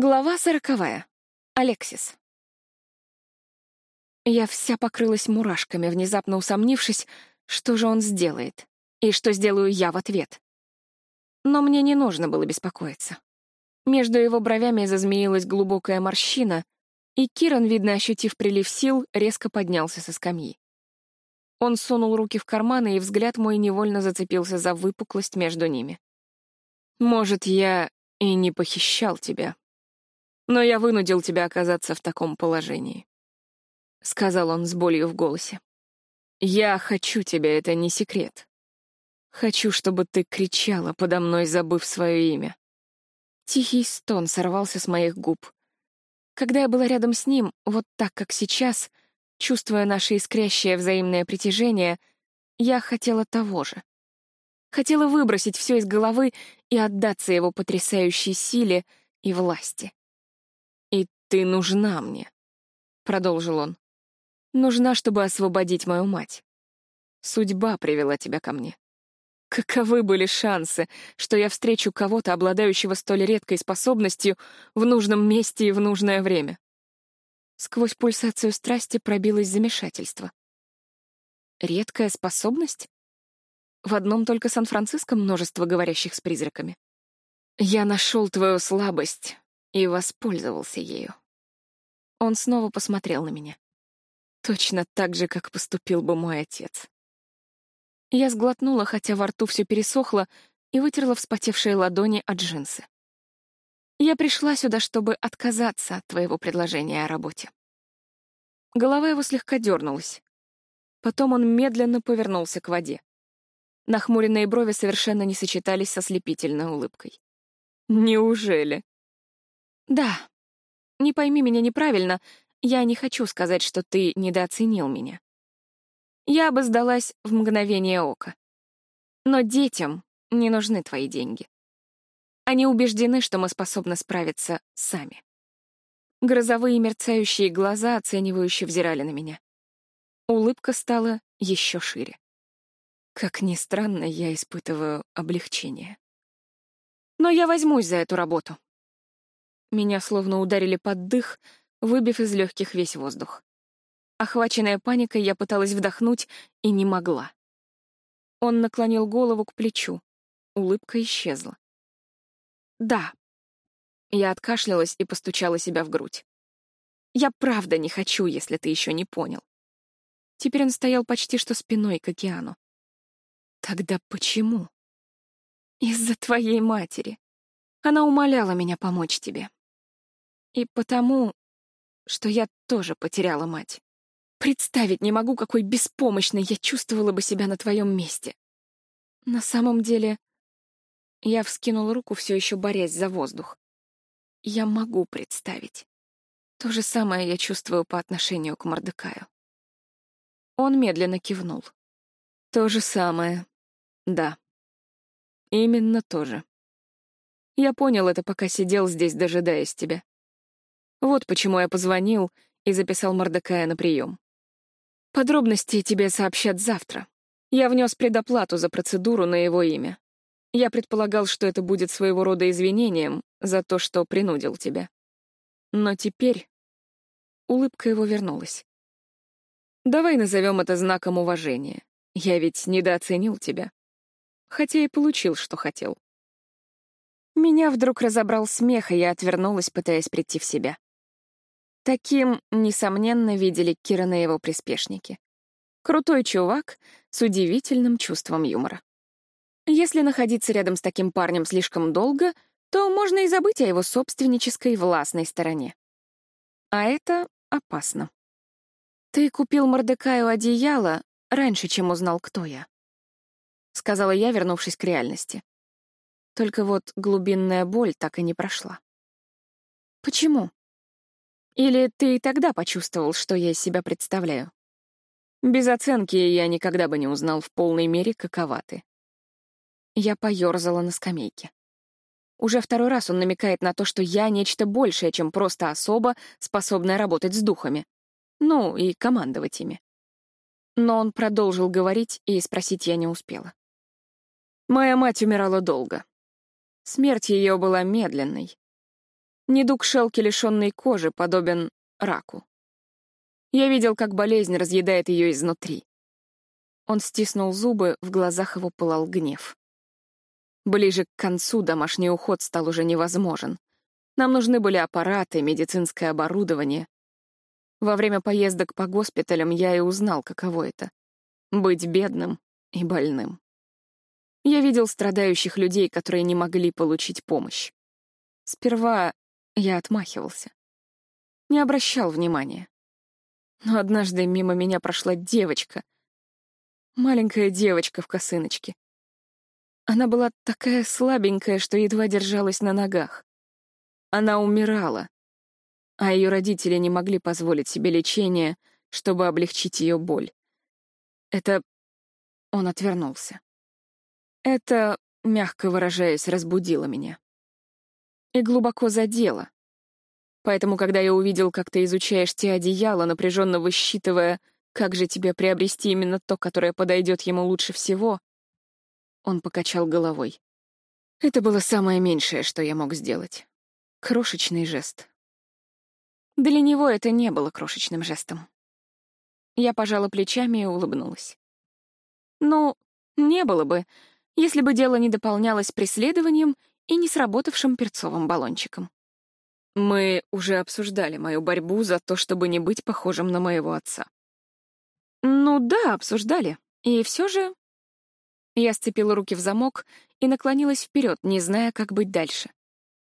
Глава сороковая. Алексис. Я вся покрылась мурашками, внезапно усомнившись, что же он сделает, и что сделаю я в ответ. Но мне не нужно было беспокоиться. Между его бровями зазмеилась глубокая морщина, и Киран, видно, ощутив прилив сил, резко поднялся со скамьи. Он сунул руки в карманы, и взгляд мой невольно зацепился за выпуклость между ними. «Может, я и не похищал тебя», но я вынудил тебя оказаться в таком положении», — сказал он с болью в голосе. «Я хочу тебя, это не секрет. Хочу, чтобы ты кричала подо мной, забыв свое имя». Тихий стон сорвался с моих губ. Когда я была рядом с ним, вот так, как сейчас, чувствуя наше искрящее взаимное притяжение, я хотела того же. Хотела выбросить все из головы и отдаться его потрясающей силе и власти. «Ты нужна мне», — продолжил он. «Нужна, чтобы освободить мою мать. Судьба привела тебя ко мне. Каковы были шансы, что я встречу кого-то, обладающего столь редкой способностью, в нужном месте и в нужное время?» Сквозь пульсацию страсти пробилось замешательство. Редкая способность? В одном только Сан-Франциско множество говорящих с призраками. Я нашел твою слабость, и воспользовался ею. Он снова посмотрел на меня. Точно так же, как поступил бы мой отец. Я сглотнула, хотя во рту все пересохло, и вытерла вспотевшие ладони от джинсы. Я пришла сюда, чтобы отказаться от твоего предложения о работе. Голова его слегка дернулась. Потом он медленно повернулся к воде. Нахмуренные брови совершенно не сочетались со слепительной улыбкой. «Неужели?» «Да. Не пойми меня неправильно, я не хочу сказать, что ты недооценил меня. Я бы сдалась в мгновение ока. Но детям не нужны твои деньги. Они убеждены, что мы способны справиться сами. Грозовые мерцающие глаза оценивающе взирали на меня. Улыбка стала еще шире. Как ни странно, я испытываю облегчение. Но я возьмусь за эту работу. Меня словно ударили под дых, выбив из легких весь воздух. Охваченная паникой, я пыталась вдохнуть и не могла. Он наклонил голову к плечу. Улыбка исчезла. «Да». Я откашлялась и постучала себя в грудь. «Я правда не хочу, если ты еще не понял». Теперь он стоял почти что спиной к океану. «Тогда почему?» «Из-за твоей матери. Она умоляла меня помочь тебе. И потому, что я тоже потеряла мать. Представить не могу, какой беспомощной я чувствовала бы себя на твоем месте. На самом деле, я вскинула руку, все еще борясь за воздух. Я могу представить. То же самое я чувствую по отношению к Мордекаю. Он медленно кивнул. То же самое. Да. Именно то же. Я понял это, пока сидел здесь, дожидаясь тебя. Вот почему я позвонил и записал Мордекая на прием. Подробности тебе сообщат завтра. Я внес предоплату за процедуру на его имя. Я предполагал, что это будет своего рода извинением за то, что принудил тебя. Но теперь улыбка его вернулась. Давай назовем это знаком уважения. Я ведь недооценил тебя. Хотя и получил, что хотел. Меня вдруг разобрал смех, и я отвернулась, пытаясь прийти в себя. Таким, несомненно, видели Кирана и его приспешники. Крутой чувак с удивительным чувством юмора. Если находиться рядом с таким парнем слишком долго, то можно и забыть о его собственнической властной стороне. А это опасно. «Ты купил Мордекаю одеяло раньше, чем узнал, кто я», — сказала я, вернувшись к реальности. Только вот глубинная боль так и не прошла. «Почему?» Или ты и тогда почувствовал, что я из себя представляю? Без оценки я никогда бы не узнал в полной мере, какова ты. Я поёрзала на скамейке. Уже второй раз он намекает на то, что я нечто большее, чем просто особа, способная работать с духами. Ну, и командовать ими. Но он продолжил говорить, и спросить я не успела. Моя мать умирала долго. Смерть ее была медленной. Недуг шелки, лишенной кожи, подобен раку. Я видел, как болезнь разъедает ее изнутри. Он стиснул зубы, в глазах его пылал гнев. Ближе к концу домашний уход стал уже невозможен. Нам нужны были аппараты, медицинское оборудование. Во время поездок по госпиталям я и узнал, каково это — быть бедным и больным. Я видел страдающих людей, которые не могли получить помощь. Сперва я отмахивался. Не обращал внимания. Но однажды мимо меня прошла девочка. Маленькая девочка в косыночке. Она была такая слабенькая, что едва держалась на ногах. Она умирала, а ее родители не могли позволить себе лечение, чтобы облегчить ее боль. Это... Он отвернулся. Это, мягко выражаясь, разбудило меня. И глубоко задело. Поэтому, когда я увидел, как ты изучаешь те одеяла, напряженно высчитывая, как же тебе приобрести именно то, которое подойдет ему лучше всего, он покачал головой. Это было самое меньшее, что я мог сделать. Крошечный жест. Для него это не было крошечным жестом. Я пожала плечами и улыбнулась. Ну, не было бы, если бы дело не дополнялось преследованием и не сработавшим перцовым баллончиком. Мы уже обсуждали мою борьбу за то, чтобы не быть похожим на моего отца. Ну да, обсуждали. И все же... Я сцепила руки в замок и наклонилась вперед, не зная, как быть дальше.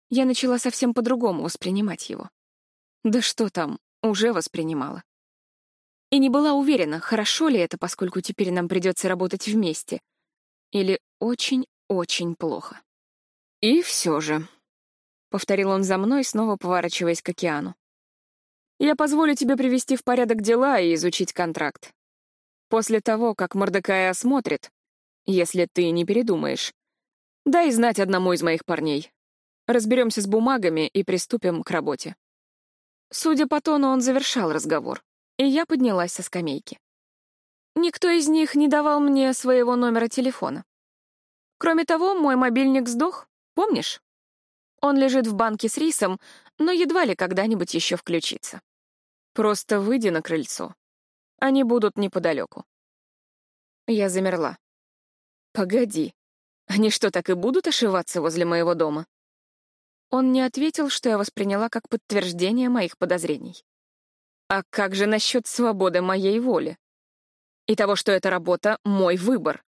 Я начала совсем по-другому воспринимать его. Да что там, уже воспринимала. И не была уверена, хорошо ли это, поскольку теперь нам придется работать вместе, или очень-очень плохо. «И все же», — повторил он за мной, снова поворачиваясь к океану. «Я позволю тебе привести в порядок дела и изучить контракт. После того, как Мордекай осмотрит, если ты не передумаешь, дай знать одному из моих парней. Разберемся с бумагами и приступим к работе». Судя по тону, он завершал разговор, и я поднялась со скамейки. Никто из них не давал мне своего номера телефона. Кроме того, мой мобильник сдох, помнишь? Он лежит в банке с рисом, но едва ли когда-нибудь еще включится. Просто выйди на крыльцо. Они будут неподалеку. Я замерла. Погоди. Они что, так и будут ошиваться возле моего дома? Он не ответил, что я восприняла как подтверждение моих подозрений. А как же насчет свободы моей воли? и того, что эта работа — мой выбор.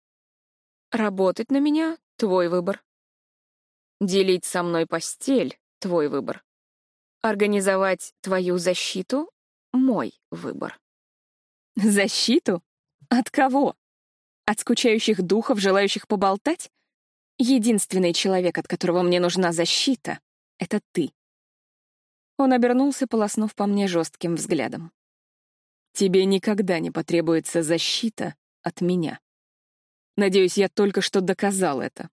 Работать на меня — твой выбор. Делить со мной постель — твой выбор. Организовать твою защиту — мой выбор. Защиту? От кого? От скучающих духов, желающих поболтать? Единственный человек, от которого мне нужна защита, — это ты. Он обернулся, полоснув по мне жестким взглядом. Тебе никогда не потребуется защита от меня. Надеюсь, я только что доказал это.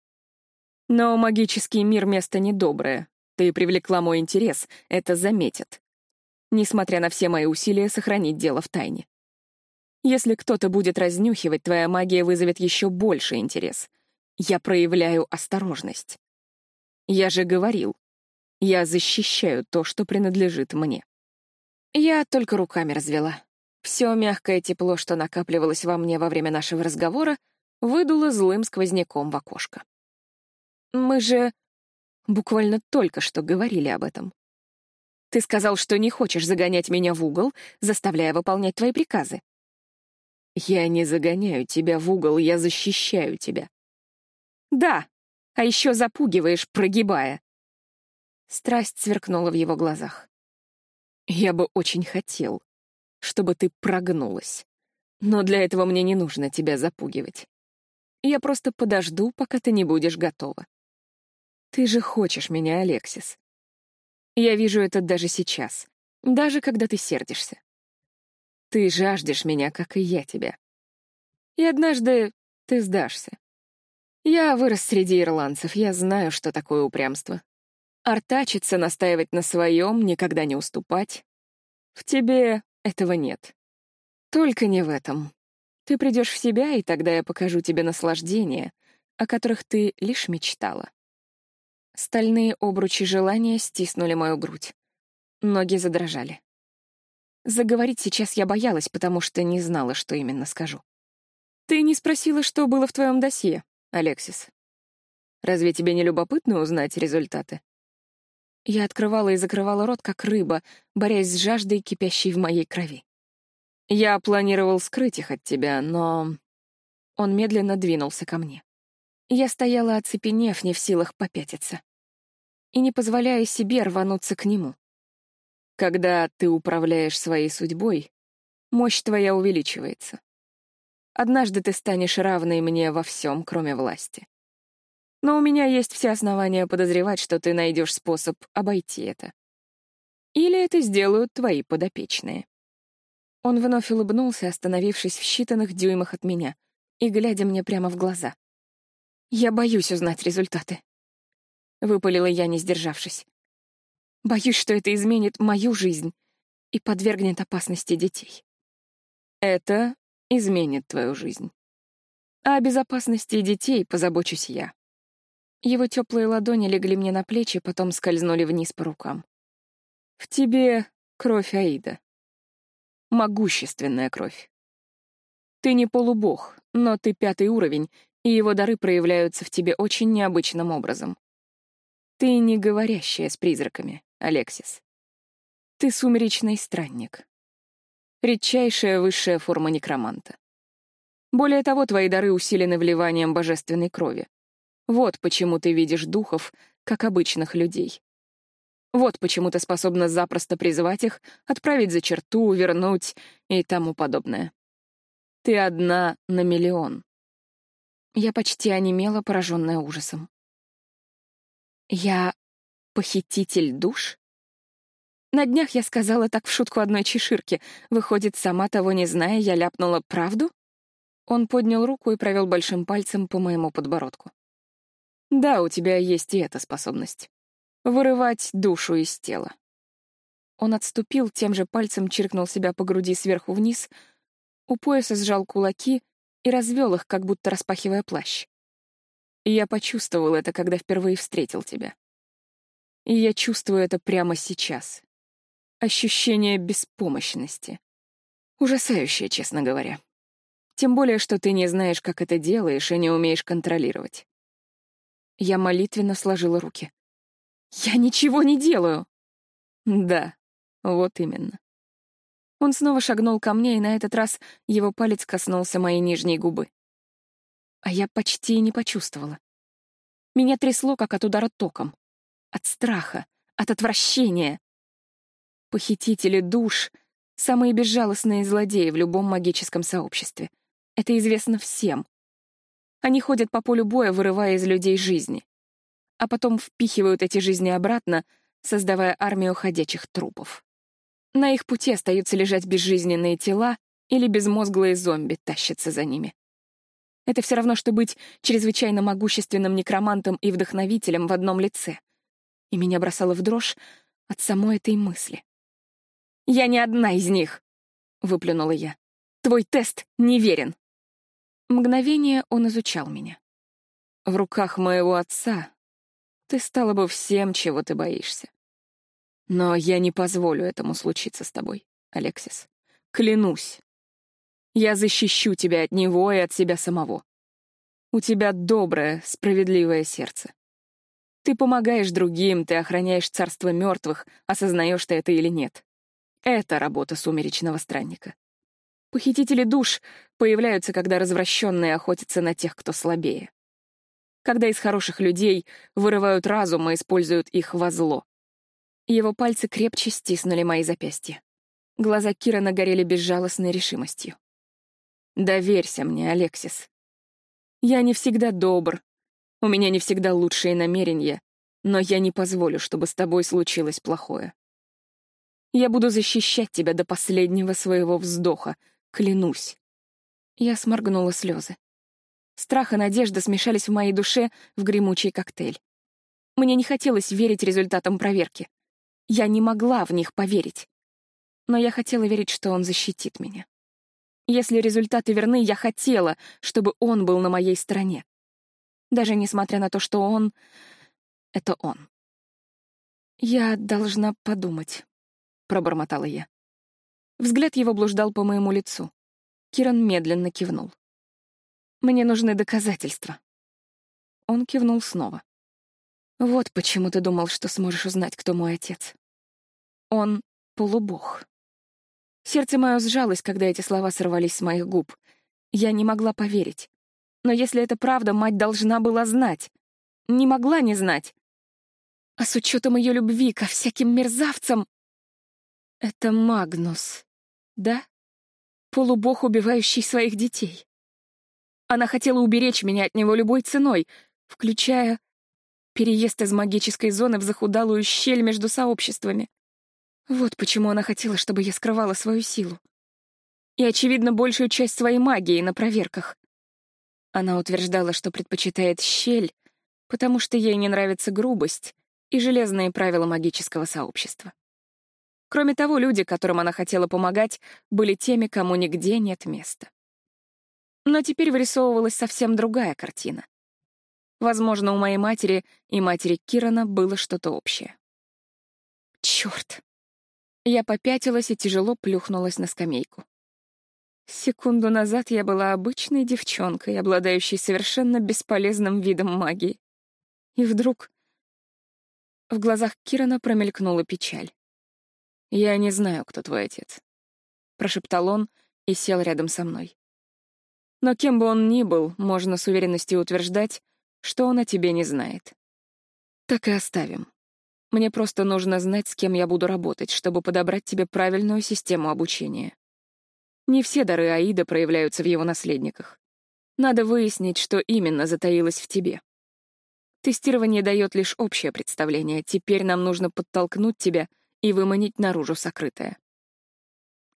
Но магический мир — место недоброе. Ты привлекла мой интерес, это заметят. Несмотря на все мои усилия сохранить дело в тайне. Если кто-то будет разнюхивать, твоя магия вызовет еще больше интерес. Я проявляю осторожность. Я же говорил, я защищаю то, что принадлежит мне. Я только руками развела. Все мягкое тепло, что накапливалось во мне во время нашего разговора, выдуло злым сквозняком в окошко. Мы же буквально только что говорили об этом. Ты сказал, что не хочешь загонять меня в угол, заставляя выполнять твои приказы. Я не загоняю тебя в угол, я защищаю тебя. Да, а еще запугиваешь, прогибая. Страсть сверкнула в его глазах. Я бы очень хотел, чтобы ты прогнулась. Но для этого мне не нужно тебя запугивать. Я просто подожду, пока ты не будешь готова. Ты же хочешь меня, Алексис. Я вижу это даже сейчас, даже когда ты сердишься. Ты жаждешь меня, как и я тебя. И однажды ты сдашься. Я вырос среди ирландцев, я знаю, что такое упрямство. Артачиться, настаивать на своем, никогда не уступать. В тебе этого нет. Только не в этом. Ты придешь в себя, и тогда я покажу тебе наслаждения, о которых ты лишь мечтала. Стальные обручи желания стиснули мою грудь. Ноги задрожали. Заговорить сейчас я боялась, потому что не знала, что именно скажу. «Ты не спросила, что было в твоем досье, Алексис. Разве тебе не любопытно узнать результаты?» Я открывала и закрывала рот, как рыба, борясь с жаждой, кипящей в моей крови. «Я планировал скрыть их от тебя, но...» Он медленно двинулся ко мне. Я стояла, оцепенев, не в силах попятиться. И не позволяя себе рвануться к нему. Когда ты управляешь своей судьбой, мощь твоя увеличивается. Однажды ты станешь равной мне во всем, кроме власти. Но у меня есть все основания подозревать, что ты найдешь способ обойти это. Или это сделают твои подопечные. Он вновь улыбнулся, остановившись в считанных дюймах от меня и глядя мне прямо в глаза. «Я боюсь узнать результаты», — выпалила я, не сдержавшись. Боюсь, что это изменит мою жизнь и подвергнет опасности детей. Это изменит твою жизнь. А о безопасности детей позабочусь я. Его теплые ладони легли мне на плечи, потом скользнули вниз по рукам. В тебе кровь Аида. Могущественная кровь. Ты не полубог, но ты пятый уровень, и его дары проявляются в тебе очень необычным образом. Ты не говорящая с призраками. Алексис. Ты сумеречный странник. Редчайшая высшая форма некроманта. Более того, твои дары усилены вливанием божественной крови. Вот почему ты видишь духов, как обычных людей. Вот почему ты способна запросто призвать их, отправить за черту, вернуть и тому подобное. Ты одна на миллион. Я почти онемела, пораженная ужасом. Я Похититель душ? На днях я сказала так в шутку одной чеширке. Выходит, сама того не зная, я ляпнула правду? Он поднял руку и провел большим пальцем по моему подбородку. Да, у тебя есть и эта способность. Вырывать душу из тела. Он отступил, тем же пальцем чиркнул себя по груди сверху вниз, у пояса сжал кулаки и развел их, как будто распахивая плащ. И я почувствовал это, когда впервые встретил тебя. И я чувствую это прямо сейчас. Ощущение беспомощности. Ужасающее, честно говоря. Тем более, что ты не знаешь, как это делаешь, и не умеешь контролировать. Я молитвенно сложила руки. «Я ничего не делаю!» «Да, вот именно». Он снова шагнул ко мне, и на этот раз его палец коснулся моей нижней губы. А я почти не почувствовала. Меня трясло, как от удара током от страха, от отвращения. Похитители душ — самые безжалостные злодеи в любом магическом сообществе. Это известно всем. Они ходят по полю боя, вырывая из людей жизни. А потом впихивают эти жизни обратно, создавая армию ходячих трупов. На их пути остаются лежать безжизненные тела или безмозглые зомби тащатся за ними. Это все равно, что быть чрезвычайно могущественным некромантом и вдохновителем в одном лице и меня бросало в дрожь от самой этой мысли. «Я не одна из них!» — выплюнула я. «Твой тест неверен!» Мгновение он изучал меня. «В руках моего отца ты стала бы всем, чего ты боишься. Но я не позволю этому случиться с тобой, Алексис. Клянусь. Я защищу тебя от него и от себя самого. У тебя доброе, справедливое сердце. Ты помогаешь другим, ты охраняешь царство мертвых, осознаешь ты это или нет. Это работа сумеречного странника. Похитители душ появляются, когда развращенные охотятся на тех, кто слабее. Когда из хороших людей вырывают разум и используют их во зло. Его пальцы крепче стиснули мои запястья. Глаза Кира нагорели безжалостной решимостью. «Доверься мне, Алексис. Я не всегда добр, у меня не всегда лучшие намерения, но я не позволю, чтобы с тобой случилось плохое. Я буду защищать тебя до последнего своего вздоха, клянусь. Я сморгнула слезы. Страх и надежда смешались в моей душе в гремучий коктейль. Мне не хотелось верить результатам проверки. Я не могла в них поверить. Но я хотела верить, что он защитит меня. Если результаты верны, я хотела, чтобы он был на моей стороне даже несмотря на то, что он... — это он. «Я должна подумать», — пробормотала я. Взгляд его блуждал по моему лицу. Киран медленно кивнул. «Мне нужны доказательства». Он кивнул снова. «Вот почему ты думал, что сможешь узнать, кто мой отец. Он — полубог». Сердце мое сжалось, когда эти слова сорвались с моих губ. Я не могла поверить. Но если это правда, мать должна была знать. Не могла не знать. А с учетом ее любви ко всяким мерзавцам... Это Магнус, да? Полубог, убивающий своих детей. Она хотела уберечь меня от него любой ценой, включая переезд из магической зоны в захудалую щель между сообществами. Вот почему она хотела, чтобы я скрывала свою силу. И, очевидно, большую часть своей магии на проверках. Она утверждала, что предпочитает щель, потому что ей не нравится грубость и железные правила магического сообщества. Кроме того, люди, которым она хотела помогать, были теми, кому нигде нет места. Но теперь вырисовывалась совсем другая картина. Возможно, у моей матери и матери Кирана было что-то общее. Черт! Я попятилась и тяжело плюхнулась на скамейку. Секунду назад я была обычной девчонкой, обладающей совершенно бесполезным видом магии. И вдруг в глазах Кирана промелькнула печаль. «Я не знаю, кто твой отец», — прошептал он и сел рядом со мной. «Но кем бы он ни был, можно с уверенностью утверждать, что он о тебе не знает. Так и оставим. Мне просто нужно знать, с кем я буду работать, чтобы подобрать тебе правильную систему обучения. Не все дары Аида проявляются в его наследниках. Надо выяснить, что именно затаилось в тебе. Тестирование дает лишь общее представление, теперь нам нужно подтолкнуть тебя и выманить наружу сокрытое.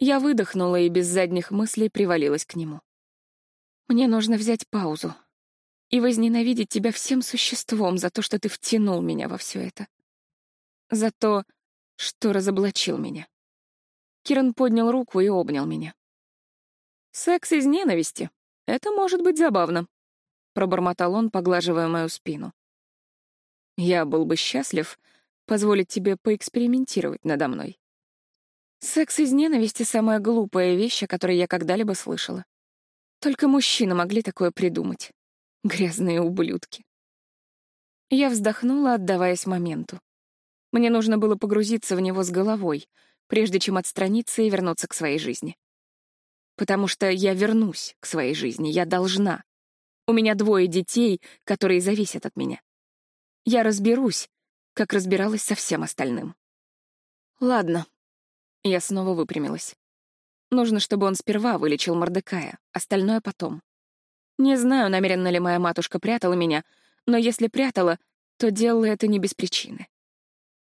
Я выдохнула и без задних мыслей привалилась к нему. Мне нужно взять паузу и возненавидеть тебя всем существом за то, что ты втянул меня во все это за то, что разоблачил меня. Киран поднял руку и обнял меня. «Секс из ненависти. Это может быть забавно», — пробормотал он, поглаживая мою спину. «Я был бы счастлив позволить тебе поэкспериментировать надо мной». Секс из ненависти — самая глупая вещь, о которой я когда-либо слышала. Только мужчины могли такое придумать. Грязные ублюдки. Я вздохнула, отдаваясь моменту. Мне нужно было погрузиться в него с головой, прежде чем отстраниться и вернуться к своей жизни. Потому что я вернусь к своей жизни, я должна. У меня двое детей, которые зависят от меня. Я разберусь, как разбиралась со всем остальным. Ладно. Я снова выпрямилась. Нужно, чтобы он сперва вылечил Мордекая, остальное потом. Не знаю, намеренно ли моя матушка прятала меня, но если прятала, то делала это не без причины.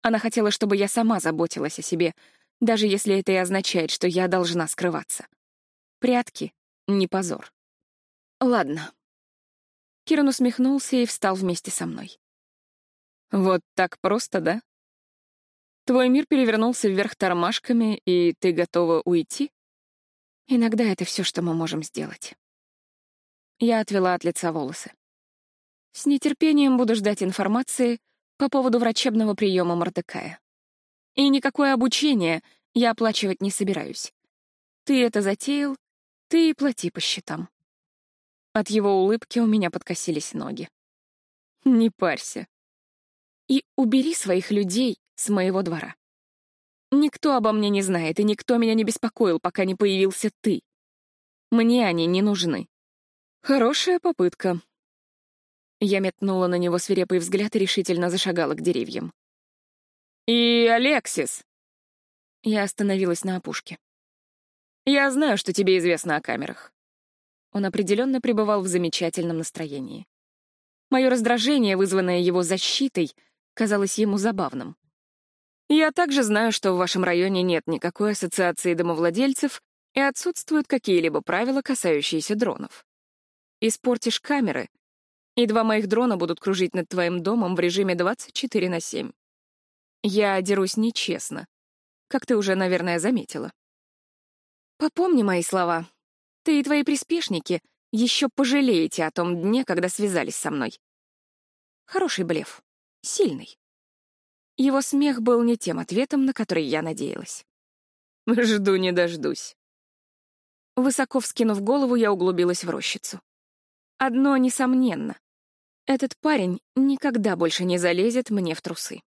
Она хотела, чтобы я сама заботилась о себе, даже если это и означает, что я должна скрываться. Прятки — не позор. Ладно. Киран усмехнулся и встал вместе со мной. Вот так просто, да? Твой мир перевернулся вверх тормашками, и ты готова уйти? Иногда это все, что мы можем сделать. Я отвела от лица волосы. С нетерпением буду ждать информации, по поводу врачебного приема Мордекая. И никакое обучение я оплачивать не собираюсь. Ты это затеял, ты и плати по счетам. От его улыбки у меня подкосились ноги. Не парься. И убери своих людей с моего двора. Никто обо мне не знает, и никто меня не беспокоил, пока не появился ты. Мне они не нужны. Хорошая попытка, я метнула на него свирепый взгляд и решительно зашагала к деревьям. «И Алексис!» Я остановилась на опушке. «Я знаю, что тебе известно о камерах». Он определенно пребывал в замечательном настроении. Мое раздражение, вызванное его защитой, казалось ему забавным. «Я также знаю, что в вашем районе нет никакой ассоциации домовладельцев и отсутствуют какие-либо правила, касающиеся дронов. Испортишь камеры, и два моих дрона будут кружить над твоим домом в режиме 24 на 7. Я дерусь нечестно, как ты уже, наверное, заметила. Попомни мои слова. Ты и твои приспешники еще пожалеете о том дне, когда связались со мной. Хороший блеф. сильный. Его смех был не тем ответом, на который я надеялась. «Жду не дождусь». Высоко вскинув голову, я углубилась в рощицу. Одно несомненно. Этот парень никогда больше не залезет мне в трусы.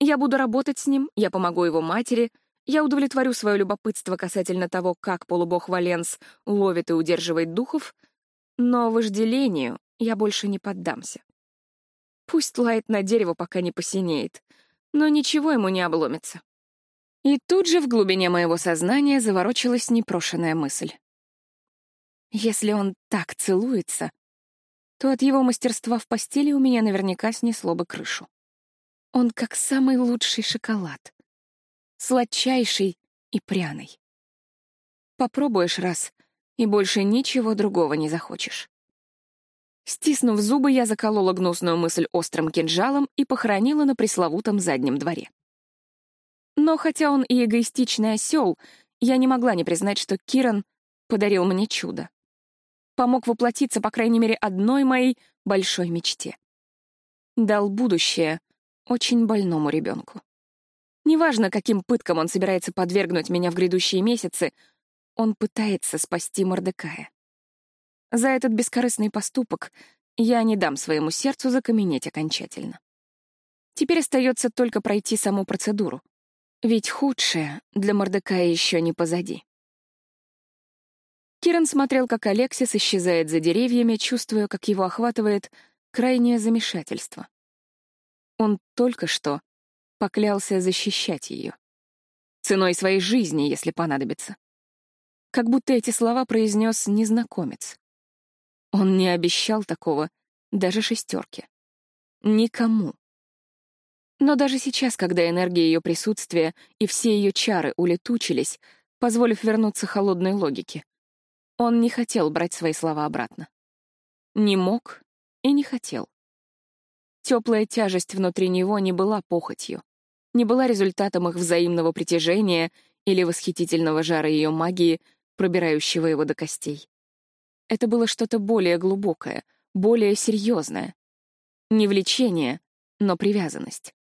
Я буду работать с ним, я помогу его матери, я удовлетворю свое любопытство касательно того, как полубог Валенс ловит и удерживает духов, но вожделению я больше не поддамся. Пусть лает на дерево, пока не посинеет, но ничего ему не обломится. И тут же в глубине моего сознания заворочилась непрошенная мысль. Если он так целуется, то от его мастерства в постели у меня наверняка снесло бы крышу. Он как самый лучший шоколад. Сладчайший и пряный. Попробуешь раз, и больше ничего другого не захочешь. Стиснув зубы, я заколола гнусную мысль острым кинжалом и похоронила на пресловутом заднем дворе. Но хотя он и эгоистичный осел, я не могла не признать, что Киран подарил мне чудо. Помог воплотиться, по крайней мере, одной моей большой мечте. Дал будущее очень больному ребенку. Неважно, каким пыткам он собирается подвергнуть меня в грядущие месяцы, он пытается спасти Мордекая. За этот бескорыстный поступок я не дам своему сердцу закаменеть окончательно. Теперь остается только пройти саму процедуру, ведь худшее для Мордекая еще не позади. Киран смотрел, как Алексис исчезает за деревьями, чувствуя, как его охватывает крайнее замешательство. Он только что поклялся защищать ее. Ценой своей жизни, если понадобится. Как будто эти слова произнес незнакомец. Он не обещал такого даже шестерке. Никому. Но даже сейчас, когда энергия ее присутствия и все ее чары улетучились, позволив вернуться холодной логике, он не хотел брать свои слова обратно. Не мог и не хотел. Теплая тяжесть внутри него не была похотью, не была результатом их взаимного притяжения или восхитительного жара ее магии, пробирающего его до костей. Это было что-то более глубокое, более серьезное. Не влечение, но привязанность.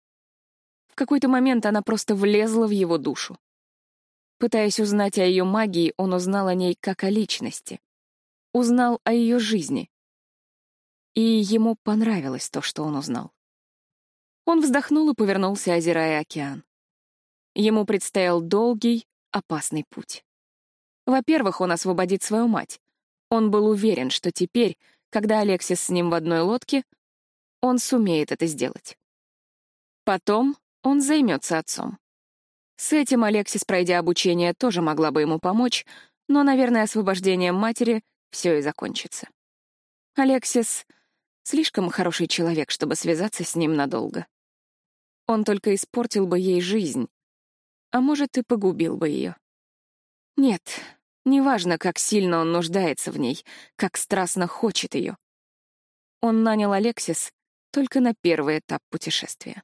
В какой-то момент она просто влезла в его душу. Пытаясь узнать о ее магии, он узнал о ней как о личности. Узнал о ее жизни. И ему понравилось то, что он узнал. Он вздохнул и повернулся, озирая океан. Ему предстоял долгий, опасный путь. Во-первых, он освободит свою мать. Он был уверен, что теперь, когда Алексис с ним в одной лодке, он сумеет это сделать. Потом он займется отцом. С этим Алексис, пройдя обучение, тоже могла бы ему помочь, но, наверное, освобождением матери все и закончится. Алексис — слишком хороший человек, чтобы связаться с ним надолго. Он только испортил бы ей жизнь, а может, и погубил бы ее. Нет, неважно, как сильно он нуждается в ней, как страстно хочет ее. Он нанял Алексис только на первый этап путешествия.